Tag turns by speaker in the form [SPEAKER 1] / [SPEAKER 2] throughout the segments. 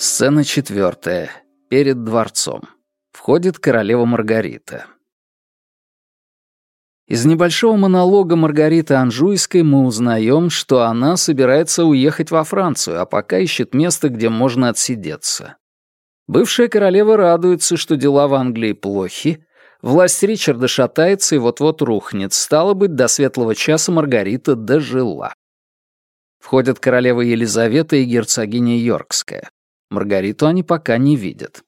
[SPEAKER 1] Сцена четвертая. Перед дворцом. Входит королева Маргарита. Из небольшого монолога Маргариты Анжуйской мы узнаем, что она собирается уехать во Францию, а пока ищет место, где можно отсидеться. Бывшая королева радуется, что дела в Англии плохи, власть Ричарда шатается и вот-вот рухнет, стало быть, до светлого часа Маргарита дожила. Входят королева Елизавета и герцогиня Йоркская. Маргариту они пока не видят.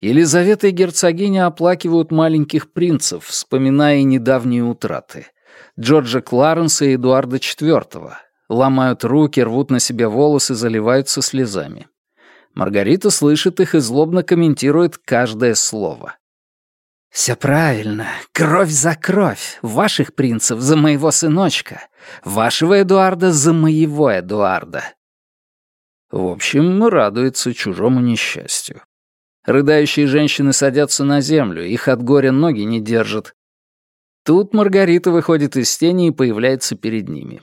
[SPEAKER 1] Елизавета и герцогиня оплакивают маленьких принцев, вспоминая недавние утраты. Джорджа Кларенса и Эдуарда IV. Ломают руки, рвут на себе волосы, заливаются слезами. Маргарита слышит их и злобно комментирует каждое слово. «Все правильно. Кровь за кровь. Ваших принцев за моего сыночка. Вашего Эдуарда за моего Эдуарда. В общем, радуется чужому несчастью. Рыдающие женщины садятся на землю, их от горя ноги не держат. Тут Маргарита выходит из тени и появляется перед ними.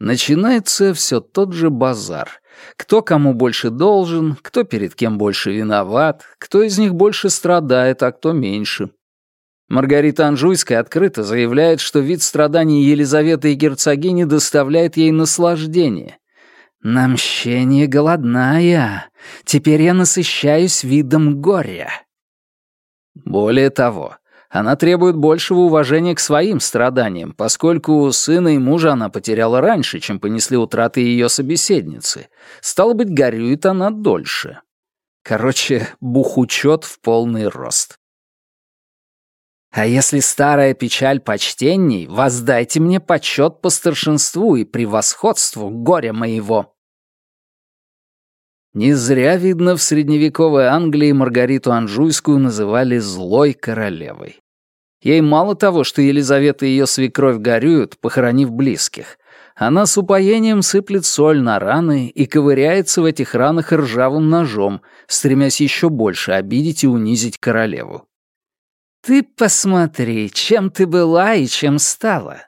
[SPEAKER 1] Начинается все тот же базар. Кто кому больше должен, кто перед кем больше виноват, кто из них больше страдает, а кто меньше. Маргарита Анжуйская открыто заявляет, что вид страданий Елизаветы и герцогини доставляет ей наслаждение, «На мщение голодная. Теперь я насыщаюсь видом горя». Более того, она требует большего уважения к своим страданиям, поскольку сына и мужа она потеряла раньше, чем понесли утраты ее собеседницы. Стало быть, горюет она дольше. Короче, бухучет в полный рост. А если старая печаль почтенней, воздайте мне почет по старшинству и превосходству горя моего. Не зря, видно, в средневековой Англии Маргариту Анжуйскую называли «злой королевой». Ей мало того, что Елизавета и ее свекровь горюют, похоронив близких. Она с упоением сыплет соль на раны и ковыряется в этих ранах ржавым ножом, стремясь еще больше обидеть и унизить королеву. «Ты посмотри, чем ты была и чем стала.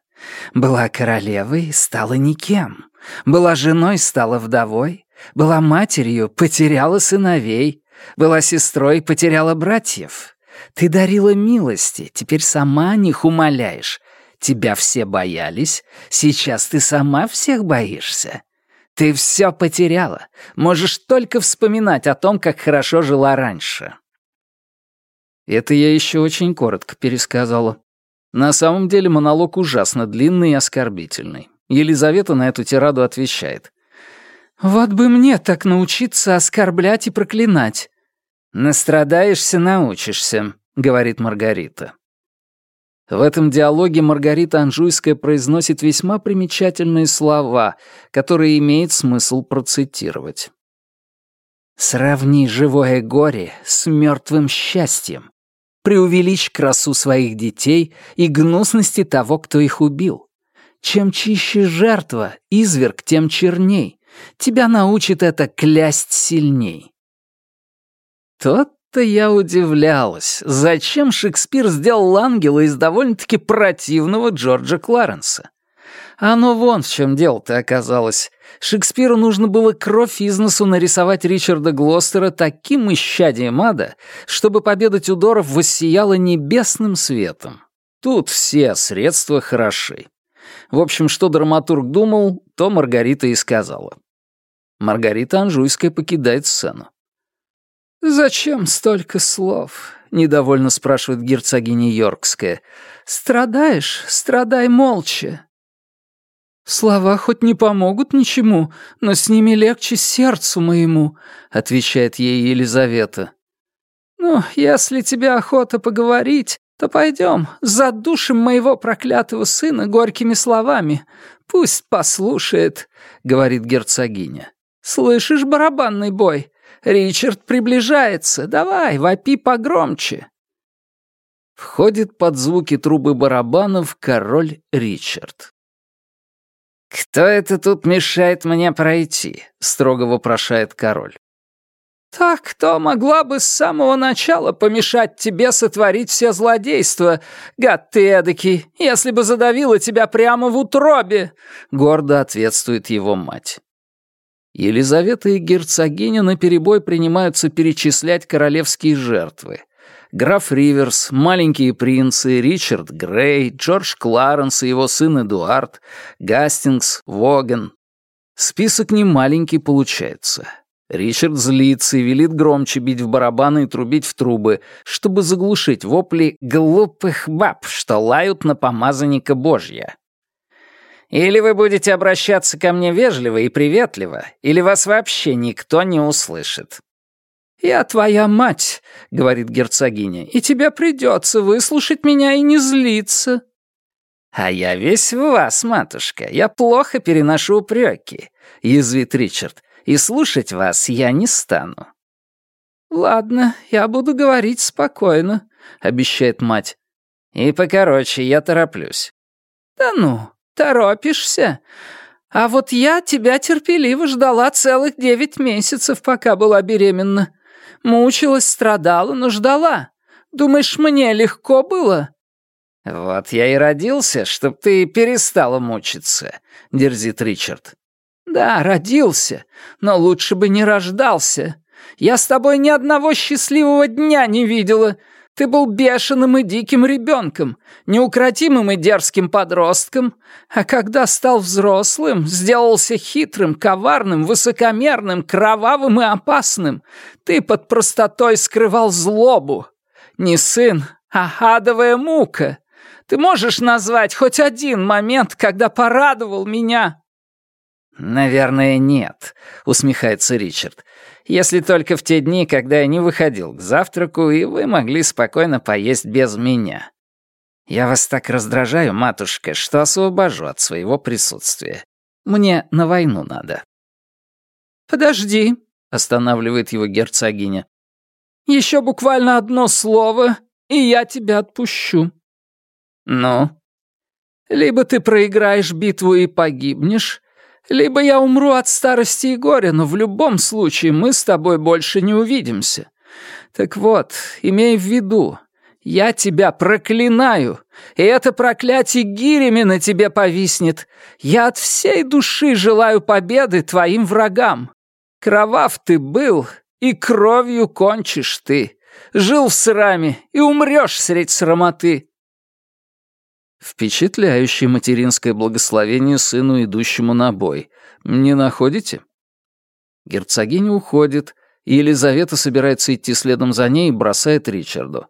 [SPEAKER 1] Была королевой, стала никем. Была женой, стала вдовой. Была матерью, потеряла сыновей. Была сестрой, потеряла братьев. Ты дарила милости, теперь сама них умоляешь. Тебя все боялись, сейчас ты сама всех боишься. Ты все потеряла, можешь только вспоминать о том, как хорошо жила раньше. Это я еще очень коротко пересказала. На самом деле монолог ужасно длинный и оскорбительный. Елизавета на эту тираду отвечает. «Вот бы мне так научиться оскорблять и проклинать». «Настрадаешься, научишься», — говорит Маргарита. В этом диалоге Маргарита Анжуйская произносит весьма примечательные слова, которые имеет смысл процитировать. «Сравни живое горе с мертвым счастьем. Преувеличь красу своих детей и гнусности того, кто их убил. Чем чище жертва, изверг, тем черней. Тебя научит это клясть сильней». Тот-то я удивлялась, зачем Шекспир сделал ангела из довольно-таки противного Джорджа Кларенса. Оно вон в чем дело-то оказалось. Шекспиру нужно было кровь из носу нарисовать Ричарда Глостера таким исчадием ада, чтобы победа Тюдоров воссияла небесным светом. Тут все средства хороши. В общем, что драматург думал, то Маргарита и сказала. Маргарита Анжуйская покидает сцену. «Зачем столько слов?» — недовольно спрашивает герцогиня Йоркская. «Страдаешь? Страдай молча». «Слова хоть не помогут ничему, но с ними легче сердцу моему», — отвечает ей Елизавета. «Ну, если тебе охота поговорить, то пойдем, задушим моего проклятого сына горькими словами. Пусть послушает», — говорит герцогиня. «Слышишь барабанный бой? Ричард приближается. Давай, вопи погромче». Входит под звуки трубы барабанов король Ричард. «Кто это тут мешает мне пройти?» — строго вопрошает король. «Так кто могла бы с самого начала помешать тебе сотворить все злодейства, гад ты эдакий, если бы задавила тебя прямо в утробе?» — гордо ответствует его мать. Елизавета и герцогиня наперебой принимаются перечислять королевские жертвы. Граф Риверс, маленькие принцы, Ричард Грей, Джордж Кларенс и его сын Эдуард, Гастингс, Воген. Список не маленький получается. Ричард злится и велит громче бить в барабаны и трубить в трубы, чтобы заглушить вопли глупых баб, что лают на помазанника Божья. Или вы будете обращаться ко мне вежливо и приветливо, или вас вообще никто не услышит. «Я твоя мать», — говорит герцогиня, «и тебе придется выслушать меня и не злиться». «А я весь в вас, матушка. Я плохо переношу упреки», — язвит Ричард, «и слушать вас я не стану». «Ладно, я буду говорить спокойно», — обещает мать. «И покороче, я тороплюсь». «Да ну, торопишься? А вот я тебя терпеливо ждала целых девять месяцев, пока была беременна. Мучилась, страдала, но ждала. Думаешь, мне легко было?» «Вот я и родился, чтоб ты перестала мучиться», — дерзит Ричард. «Да, родился, но лучше бы не рождался. Я с тобой ни одного счастливого дня не видела. Ты был бешеным и диким ребенком, неукротимым и дерзким подростком, а когда стал взрослым, сделался хитрым, коварным, высокомерным, кровавым и опасным. Ты под простотой скрывал злобу. Не сын, а адовая мука. Ты можешь назвать хоть один момент, когда порадовал меня?» «Наверное, нет», — усмехается Ричард если только в те дни, когда я не выходил к завтраку, и вы могли спокойно поесть без меня. Я вас так раздражаю, матушка, что освобожу от своего присутствия. Мне на войну надо». «Подожди», — останавливает его герцогиня. «Еще буквально одно слово, и я тебя отпущу». «Ну?» «Либо ты проиграешь битву и погибнешь, либо я умру от старости и горя, но в любом случае мы с тобой больше не увидимся. Так вот, имей в виду, я тебя проклинаю, и это проклятие гирями на тебе повиснет. Я от всей души желаю победы твоим врагам. Кровав ты был, и кровью кончишь ты. Жил в сраме и умрешь средь срамоты. Впечатляющее материнское благословение сыну, идущему на бой. Не находите? Герцогиня уходит, и Елизавета собирается идти следом за ней и бросает Ричарду.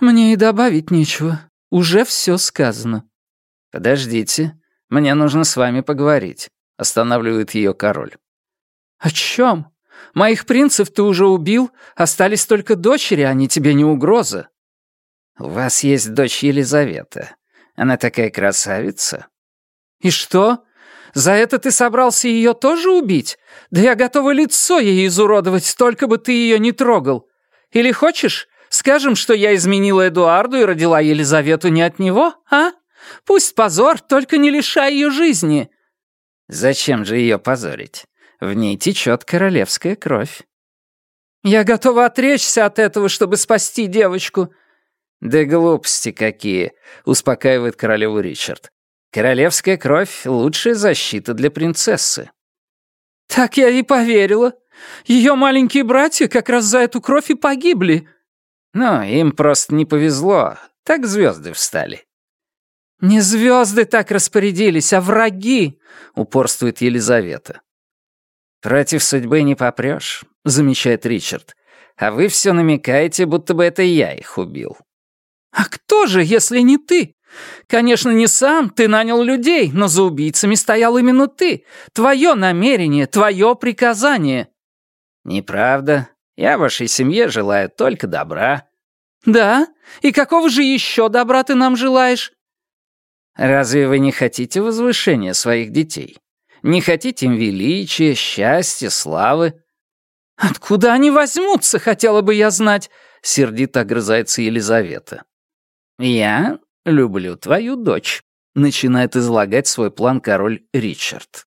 [SPEAKER 1] «Мне и добавить нечего. Уже все сказано». «Подождите. Мне нужно с вами поговорить», — останавливает ее король. «О чем? Моих принцев ты уже убил, остались только дочери, они тебе не угроза». «У вас есть дочь Елизавета. Она такая красавица». «И что? За это ты собрался ее тоже убить? Да я готова лицо ей изуродовать, только бы ты ее не трогал. Или хочешь, скажем, что я изменила Эдуарду и родила Елизавету не от него, а? Пусть позор, только не лишай ее жизни». «Зачем же ее позорить? В ней течет королевская кровь». «Я готова отречься от этого, чтобы спасти девочку», «Да глупости какие!» — успокаивает королеву Ричард. «Королевская кровь — лучшая защита для принцессы». «Так я и поверила. Ее маленькие братья как раз за эту кровь и погибли». «Ну, им просто не повезло. Так звезды встали». «Не звезды так распорядились, а враги», — упорствует Елизавета. «Против судьбы не попрешь», — замечает Ричард. «А вы все намекаете, будто бы это я их убил». «А кто же, если не ты? Конечно, не сам, ты нанял людей, но за убийцами стоял именно ты. Твое намерение, твое приказание». «Неправда. Я вашей семье желаю только добра». «Да? И какого же еще добра ты нам желаешь?» «Разве вы не хотите возвышения своих детей? Не хотите им величия, счастья, славы?» «Откуда они возьмутся, хотела бы я знать?» — сердито огрызается Елизавета. «Я люблю твою дочь», — начинает излагать свой план король Ричард.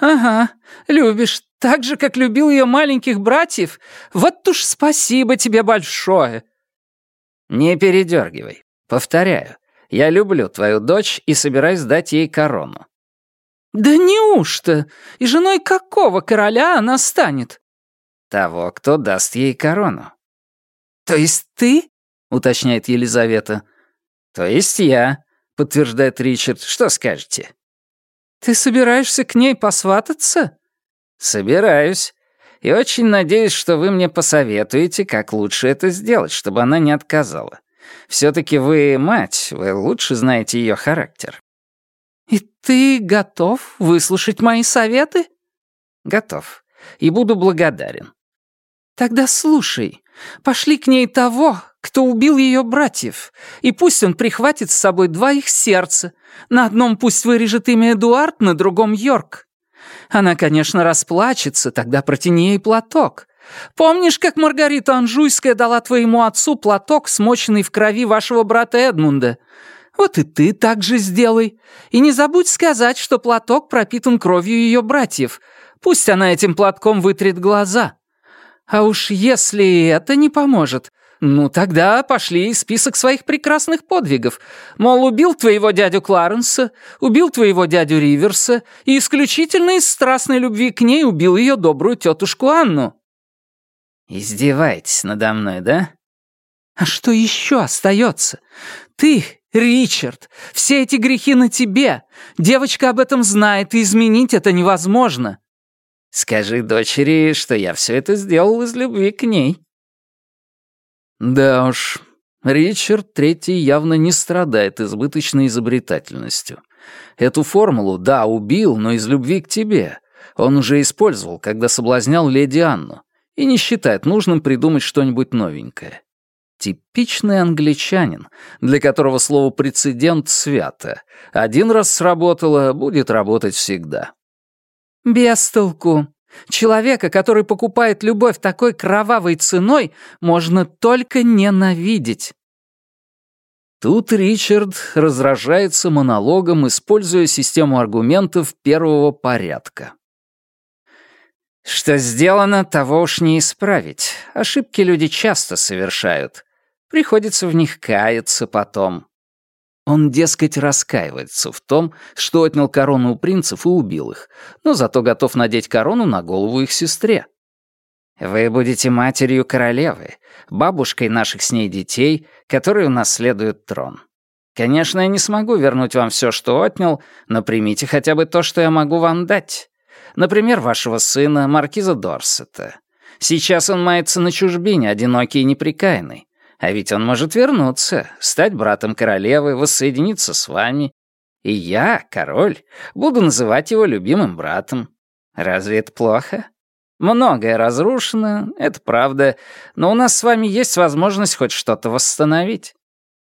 [SPEAKER 1] «Ага, любишь, так же, как любил ее маленьких братьев. Вот уж спасибо тебе большое». «Не передергивай. Повторяю, я люблю твою дочь и собираюсь дать ей корону».
[SPEAKER 2] «Да неужто? И женой какого короля она станет?»
[SPEAKER 1] «Того, кто даст ей корону».
[SPEAKER 2] «То есть ты?»
[SPEAKER 1] — уточняет Елизавета. «То есть я», — подтверждает Ричард. «Что скажете?»
[SPEAKER 2] «Ты собираешься к ней посвататься?»
[SPEAKER 1] «Собираюсь. И очень надеюсь, что вы мне посоветуете, как лучше это сделать, чтобы она не отказала. Все-таки вы мать, вы лучше знаете ее характер».
[SPEAKER 2] «И ты готов выслушать мои советы?»
[SPEAKER 1] «Готов. И буду благодарен».
[SPEAKER 2] «Тогда слушай. Пошли к ней того, кто убил ее братьев, и пусть он прихватит с собой два их сердца. На одном пусть вырежет имя Эдуард, на другом Йорк. Она, конечно, расплачется, тогда протяни ей платок. Помнишь, как Маргарита Анжуйская дала твоему отцу платок, смоченный в крови вашего брата Эдмунда? Вот и ты так же сделай. И не забудь сказать, что платок пропитан кровью ее братьев. Пусть она этим платком вытрет глаза. А уж если это не поможет, ну тогда пошли список своих прекрасных подвигов. Мол, убил твоего дядю Кларенса, убил твоего дядю Риверса и исключительно из страстной любви к ней убил ее добрую тетушку Анну.
[SPEAKER 1] Издеваетесь надо мной, да?
[SPEAKER 2] А что еще остается? Ты, Ричард, все эти грехи на тебе. Девочка об этом знает, и изменить это невозможно.
[SPEAKER 1] Скажи дочери, что я все это сделал из любви к ней».
[SPEAKER 3] Да уж, Ричард Третий явно не страдает избыточной изобретательностью. Эту формулу, да, убил, но из любви к тебе. Он уже использовал, когда соблазнял леди Анну, и не считает нужным придумать что-нибудь новенькое. Типичный англичанин, для которого слово «прецедент» свято. Один раз сработало, будет работать всегда.
[SPEAKER 2] «Без толку. Человека, который покупает любовь такой кровавой ценой, можно только ненавидеть».
[SPEAKER 3] Тут Ричард разражается монологом, используя систему аргументов первого порядка.
[SPEAKER 1] «Что сделано, того уж не исправить. Ошибки люди часто совершают. Приходится в них каяться потом.
[SPEAKER 3] Он, дескать, раскаивается в том, что отнял корону у принцев и убил их, но зато готов надеть корону на голову их сестре.
[SPEAKER 1] «Вы будете матерью королевы, бабушкой наших с ней детей, которые унаследуют трон. Конечно, я не смогу вернуть вам все, что отнял, но примите хотя бы то, что я могу вам дать. Например, вашего сына, маркиза Дорсета. Сейчас он мается на чужбине, одинокий и неприкаянный. А ведь он может вернуться, стать братом королевы, воссоединиться с вами. И я, король, буду называть его любимым братом. Разве это плохо? Многое разрушено, это правда, но у нас с вами есть возможность хоть что-то восстановить.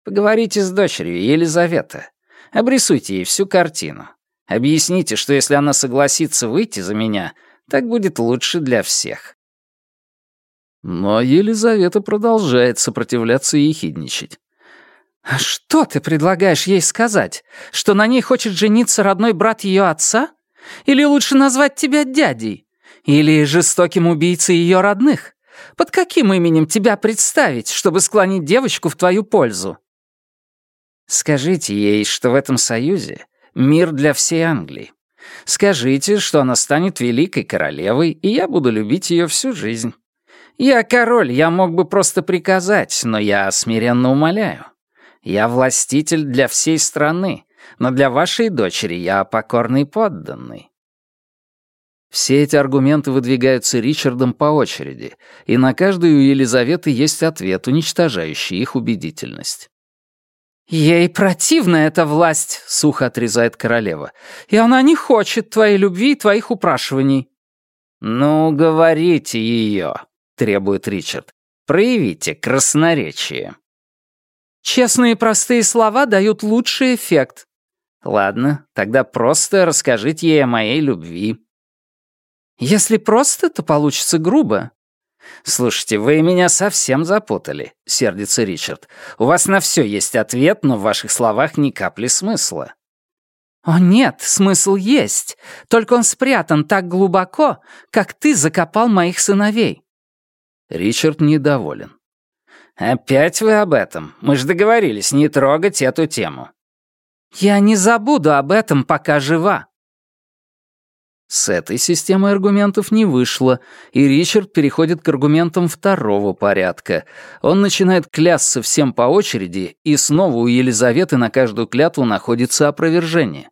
[SPEAKER 1] Поговорите с дочерью, Елизавета. Обрисуйте ей всю картину. Объясните, что если она согласится выйти за меня, так будет лучше для всех.
[SPEAKER 3] Но Елизавета продолжает сопротивляться и ехидничать.
[SPEAKER 2] «А «Что ты предлагаешь ей сказать? Что на ней хочет жениться родной брат ее отца? Или лучше назвать тебя дядей? Или жестоким убийцей ее родных? Под каким именем тебя представить, чтобы склонить девочку в твою пользу?»
[SPEAKER 1] «Скажите ей, что в этом союзе мир для всей Англии. Скажите, что она станет великой королевой, и я буду любить ее всю жизнь. Я король, я мог бы просто приказать, но я смиренно умоляю. Я властитель для всей страны, но для вашей дочери я покорный подданный».
[SPEAKER 3] Все эти аргументы выдвигаются Ричардом по очереди, и на каждую у Елизаветы есть ответ, уничтожающий их убедительность.
[SPEAKER 2] «Ей противна эта власть», — сухо отрезает королева, «и она не хочет твоей любви и твоих упрашиваний».
[SPEAKER 1] «Ну, говорите ее», требует Ричард. «Проявите красноречие».
[SPEAKER 2] «Честные простые слова дают лучший эффект».
[SPEAKER 1] «Ладно, тогда просто расскажите ей о моей любви».
[SPEAKER 2] «Если просто, то получится грубо».
[SPEAKER 1] «Слушайте, вы меня совсем запутали», — сердится Ричард. «У вас на все есть ответ, но в ваших словах ни капли смысла».
[SPEAKER 2] «О нет, смысл есть, только он спрятан так глубоко, как ты закопал моих сыновей».
[SPEAKER 3] Ричард недоволен.
[SPEAKER 1] «Опять вы об этом? Мы же договорились не трогать эту тему».
[SPEAKER 2] «Я не забуду об этом, пока жива».
[SPEAKER 1] С этой системой аргументов не вышло, и Ричард переходит к аргументам второго порядка. Он начинает клясться всем по очереди, и снова у Елизаветы на каждую клятву находится опровержение.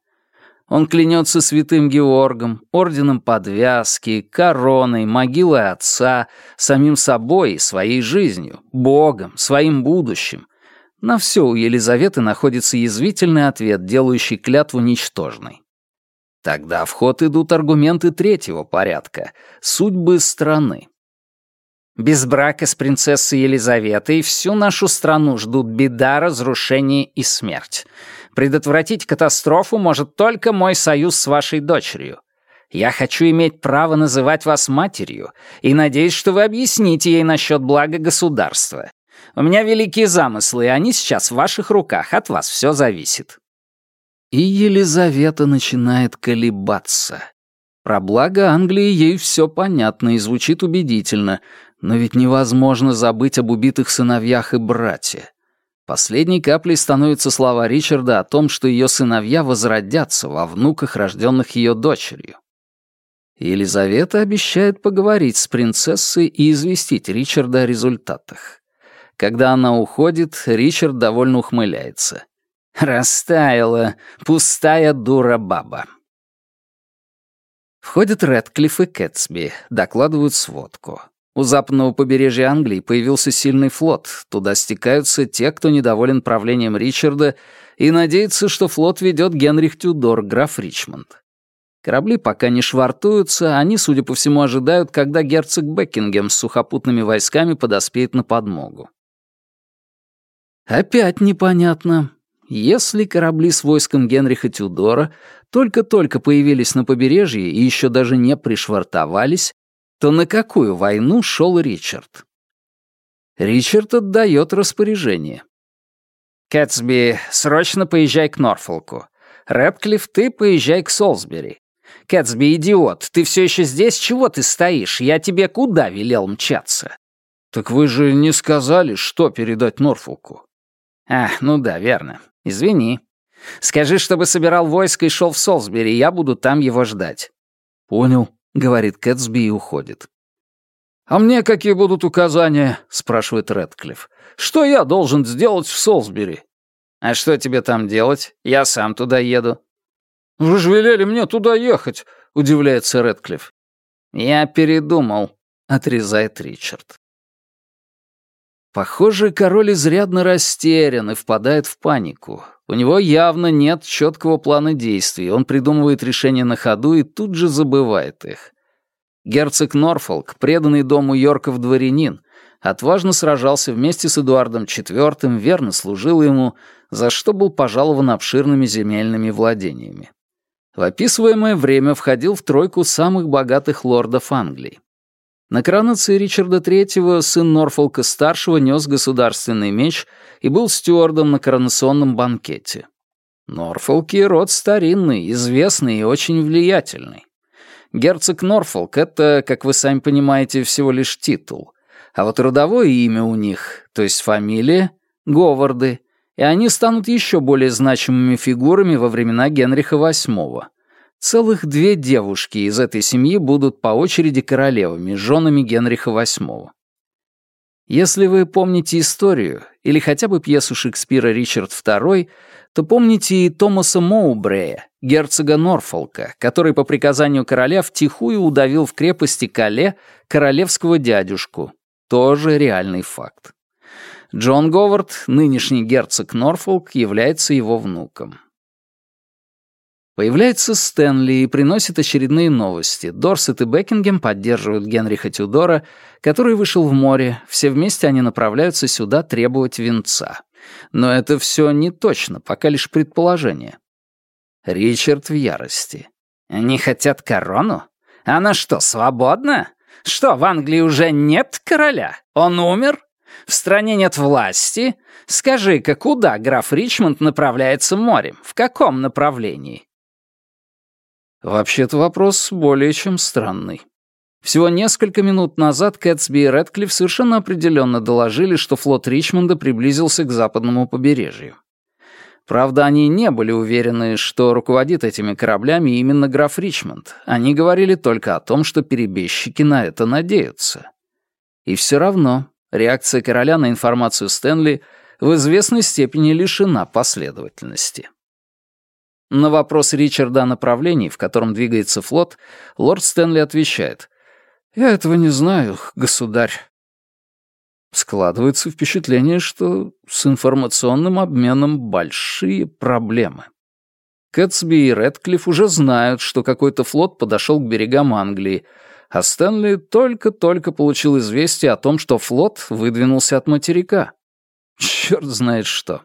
[SPEAKER 1] Он клянется святым Георгом, орденом подвязки, короной, могилой отца, самим собой и своей жизнью, Богом, своим будущим. На все у Елизаветы находится язвительный ответ, делающий клятву ничтожной. Тогда в ход идут аргументы третьего порядка — судьбы страны. Без брака с принцессой Елизаветой всю нашу страну ждут беда, разрушение и смерть. Предотвратить катастрофу может только мой союз с вашей дочерью. Я хочу иметь право называть вас матерью и надеюсь, что вы объясните ей насчет блага государства. У меня великие замыслы, и они сейчас в ваших руках, от вас все зависит». И Елизавета начинает колебаться. Про благо Англии ей все понятно и звучит убедительно, но ведь невозможно забыть об убитых сыновьях и братьях. Последней каплей становятся слова Ричарда о том, что ее сыновья возродятся во внуках, рожденных ее дочерью. Елизавета обещает поговорить с принцессой и известить Ричарда о результатах. Когда она уходит, Ричард довольно ухмыляется. «Растаяла, пустая дура баба». Входят Рэдклифф и Кэтсби, докладывают сводку. У западного побережья Англии появился сильный флот. Туда стекаются те, кто недоволен правлением Ричарда и надеется, что флот ведет Генрих Тюдор, граф Ричмонд. Корабли пока не швартуются, они, судя по всему, ожидают, когда герцог Бекингем с сухопутными войсками подоспеет на подмогу. Опять непонятно. Если корабли с войском Генриха Тюдора только-только появились на побережье и еще даже не пришвартовались, то на какую войну шел Ричард? Ричард отдает распоряжение. «Кэтсби, срочно поезжай к Норфолку. Рэдклифф, ты поезжай к Солсбери. Кэтсби, идиот, ты все еще здесь? Чего ты стоишь? Я тебе куда велел мчаться?»
[SPEAKER 3] «Так вы же не сказали, что передать Норфолку».
[SPEAKER 1] «А, ну да, верно. Извини. Скажи, чтобы собирал войско и шел в Солсбери, я буду там его ждать».
[SPEAKER 3] «Понял», —
[SPEAKER 1] говорит Кэтсби и уходит.
[SPEAKER 3] «А мне какие будут указания?» — спрашивает Рэдклифф. «Что я должен сделать в Солсбери?»
[SPEAKER 1] «А что тебе там делать? Я сам туда еду».
[SPEAKER 3] «Вы же велели мне туда ехать», — удивляется Рэдклифф.
[SPEAKER 1] «Я передумал», — отрезает Ричард.
[SPEAKER 3] Похоже, король изрядно растерян и впадает в панику. У него явно нет четкого плана действий, он придумывает решения на ходу и тут же забывает их. Герцог Норфолк, преданный дому Йорков дворянин, отважно сражался вместе с Эдуардом IV, верно служил ему, за что был пожалован обширными земельными владениями. В описываемое время входил в тройку самых богатых лордов Англии. На коронации Ричарда III сын Норфолка-старшего нес государственный меч и был стюардом на коронационном банкете. Норфолки — род старинный, известный и очень влиятельный. Герцог Норфолк — это, как вы сами понимаете, всего лишь титул. А вот родовое имя у них, то есть фамилия — Говарды, и они станут еще более значимыми фигурами во времена Генриха VIII. Целых две девушки из этой семьи будут по очереди королевами, женами Генриха VIII. Если вы помните историю или хотя бы пьесу Шекспира «Ричард II», то помните и Томаса Моубрея, герцога Норфолка, который по приказанию короля втихую удавил в крепости Кале королевского дядюшку. Тоже реальный факт. Джон Говард, нынешний герцог Норфолк, является его внуком. Появляется Стэнли и приносит очередные новости. Дорсет и Бекингем поддерживают Генриха Тюдора, который вышел в море. Все вместе они направляются сюда требовать венца. Но это все не точно, пока лишь предположение. Ричард в ярости. «Они хотят корону? Она что, свободна? Что, в Англии уже нет короля? Он умер? В стране нет власти? Скажи-ка, куда граф Ричмонд направляется морем? В каком направлении?» Вообще-то вопрос более чем странный. Всего несколько минут назад Кэтсби и Рэдклифф совершенно определенно доложили, что флот Ричмонда приблизился к западному побережью.
[SPEAKER 1] Правда, они не были уверены, что руководит этими кораблями именно граф Ричмонд. Они говорили только о том, что перебежчики на это надеются. И все равно реакция короля на информацию Стэнли в известной степени лишена последовательности. На вопрос Ричарда о направлении, в котором двигается флот, лорд Стэнли отвечает. «Я этого не знаю, государь. Складывается впечатление, что с информационным обменом большие проблемы. Кэтсби и Редклифф уже знают, что какой-то флот подошел к берегам Англии, а Стэнли только-только получил известие о том, что флот выдвинулся от материка. Черт знает что.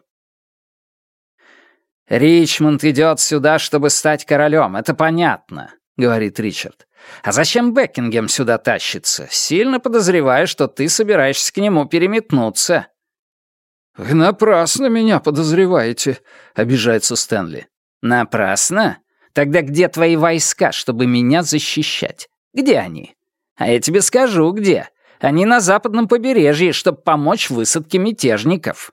[SPEAKER 3] «Ричмонд идет сюда, чтобы стать королем, это понятно», — говорит Ричард. А зачем Бекингем сюда тащится? Сильно подозреваю, что ты собираешься к нему переметнуться».
[SPEAKER 1] «Вы напрасно меня подозреваете», — обижается Стэнли.
[SPEAKER 3] «Напрасно? Тогда где твои войска, чтобы меня защищать? Где они? А я тебе скажу, где. Они на западном побережье, чтобы помочь высадке мятежников».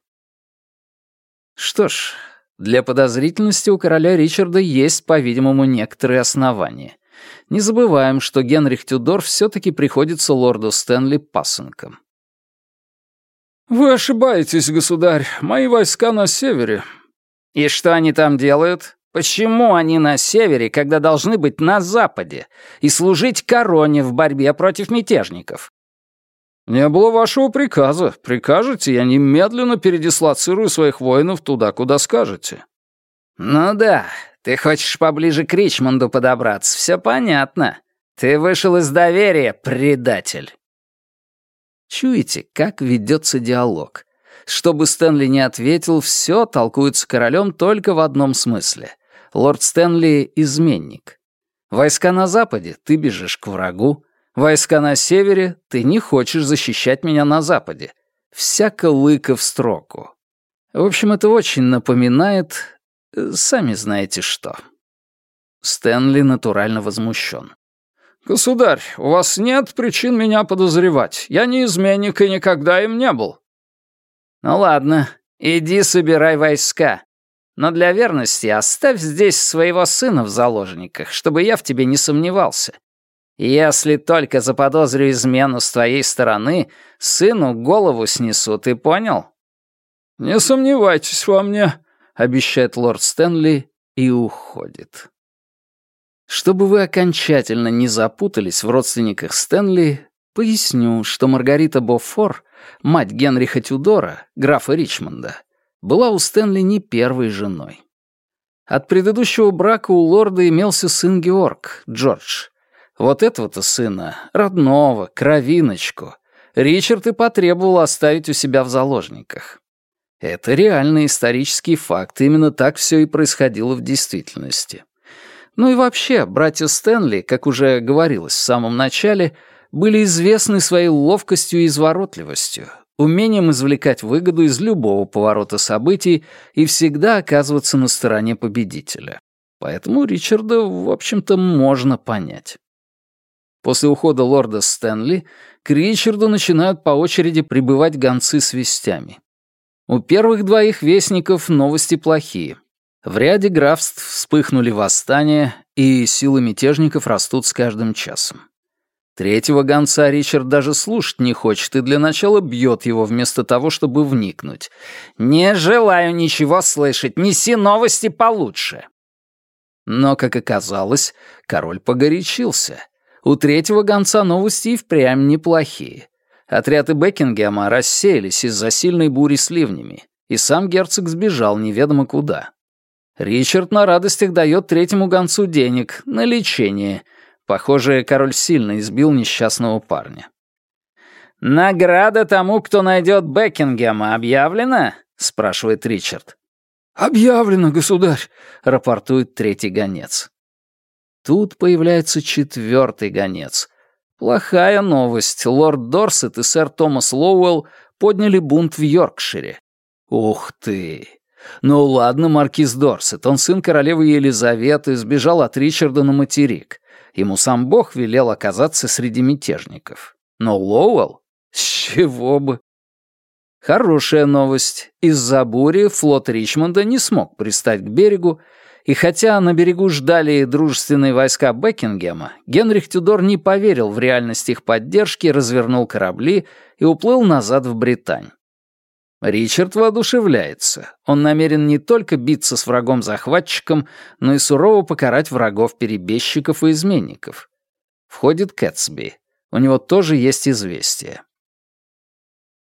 [SPEAKER 1] Что ж, для подозрительности у короля Ричарда есть, по-видимому, некоторые основания. Не забываем, что Генрих Тюдор все-таки приходится лорду Стэнли пасынком. «Вы ошибаетесь, государь. Мои войска на севере».
[SPEAKER 3] «И что они там делают? Почему они на севере, когда должны быть на западе и служить короне в борьбе против мятежников?»
[SPEAKER 1] «Не было вашего приказа. Прикажете, я немедленно передислоцирую своих воинов туда, куда скажете».
[SPEAKER 3] «Ну да, ты хочешь поближе к Ричмонду подобраться, все понятно. Ты вышел из доверия, предатель.
[SPEAKER 1] Чуете, как ведется диалог? Чтобы Стэнли не ответил, все толкуется королем только в одном смысле. Лорд Стэнли — изменник. Войска на западе — ты бежишь к врагу. Войска на севере — ты не хочешь защищать меня на западе. Всяко лыка в строку. В общем, это очень напоминает Сами знаете что». Стэнли натурально возмущен. «Государь, у вас нет причин меня подозревать. Я не изменник и никогда им не был».
[SPEAKER 3] «Ну ладно, иди собирай войска. Но для верности оставь здесь своего сына в заложниках, чтобы я в тебе не сомневался. Если только заподозрю измену с твоей стороны, сыну голову снесу, ты понял?»
[SPEAKER 1] «Не сомневайтесь во мне обещает лорд Стэнли и уходит. Чтобы вы окончательно не запутались в родственниках Стэнли, поясню, что Маргарита Бофор, мать Генриха Тюдора, графа Ричмонда, была у Стэнли не первой женой. От предыдущего брака у лорда имелся сын Георг, Джордж. Вот этого-то сына, родного, кровиночку, Ричард и потребовал оставить у себя в заложниках. Это реальный исторический факт, именно так все и происходило в действительности. Ну и вообще, братья Стэнли, как уже говорилось в самом начале, были известны своей ловкостью и изворотливостью, умением извлекать выгоду из любого поворота событий и всегда оказываться на стороне победителя. Поэтому Ричарда, в общем-то, можно понять. После ухода лорда Стэнли к Ричарду начинают по очереди прибывать гонцы с вестями. У первых двоих вестников новости плохие. В ряде графств вспыхнули восстания, и силы мятежников растут с каждым часом. Третьего гонца Ричард даже слушать не хочет и для начала бьет его вместо того, чтобы вникнуть.
[SPEAKER 3] «Не желаю ничего слышать, неси новости получше».
[SPEAKER 1] Но, как оказалось, король погорячился. У третьего гонца новости и впрямь неплохие. Отряды Бекингема рассеялись из-за сильной бури с ливнями, и сам герцог сбежал неведомо куда. Ричард на радостях дает третьему гонцу денег на лечение. Похоже, король сильно избил несчастного парня.
[SPEAKER 3] «Награда тому, кто найдет Бекингема, объявлена?» — спрашивает Ричард.
[SPEAKER 1] «Объявлено, государь», — рапортует третий гонец. Тут появляется четвертый гонец, Плохая новость. Лорд Дорсет и сэр Томас Лоуэлл подняли бунт в Йоркшире. Ух ты! Ну ладно, маркиз Дорсет, он сын королевы Елизаветы, сбежал от Ричарда на материк. Ему сам бог велел оказаться среди мятежников. Но Лоуэлл? С чего бы? Хорошая новость. Из-за бури флот Ричмонда не смог пристать к берегу, и хотя на берегу ждали дружественные войска Бекингема, Генрих Тюдор не поверил в реальность их поддержки, развернул корабли и уплыл назад в Британь. Ричард воодушевляется. Он намерен не только биться с врагом-захватчиком, но и сурово покарать врагов-перебежчиков и изменников. Входит Кэтсби. У него тоже есть известие.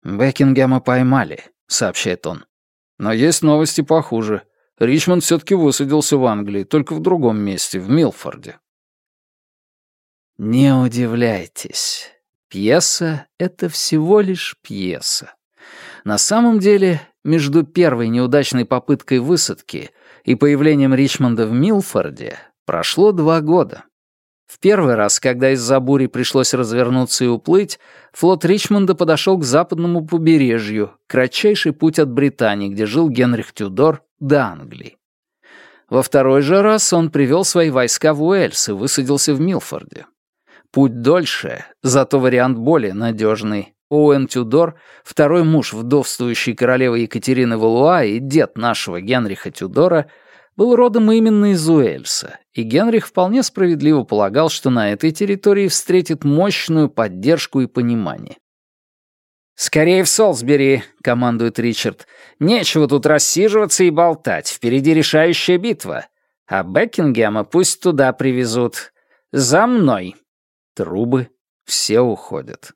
[SPEAKER 1] «Бекингема поймали», — сообщает он. «Но есть новости похуже. Ричмонд все-таки высадился в Англии, только в другом месте, в Милфорде». Не удивляйтесь. Пьеса — это всего лишь пьеса. На самом деле, между первой неудачной попыткой высадки и появлением Ричмонда в Милфорде прошло два года. В первый раз, когда из-за бури пришлось развернуться и уплыть, флот Ричмонда подошел к западному побережью, кратчайший путь от Британии, где жил Генрих Тюдор, до Англии. Во второй же раз он привел свои войска в Уэльс и высадился в Милфорде. Путь дольше, зато вариант более надежный, Оуэн Тюдор, второй муж вдовствующей королевы Екатерины Валуа и дед нашего Генриха Тюдора, был родом именно из Уэльса, и Генрих вполне справедливо полагал, что на этой территории встретит мощную поддержку и понимание. «Скорее в Солсбери», — командует Ричард. «Нечего тут рассиживаться и болтать, впереди решающая битва. А Бекингема пусть туда привезут. За мной». Трубы, все уходят.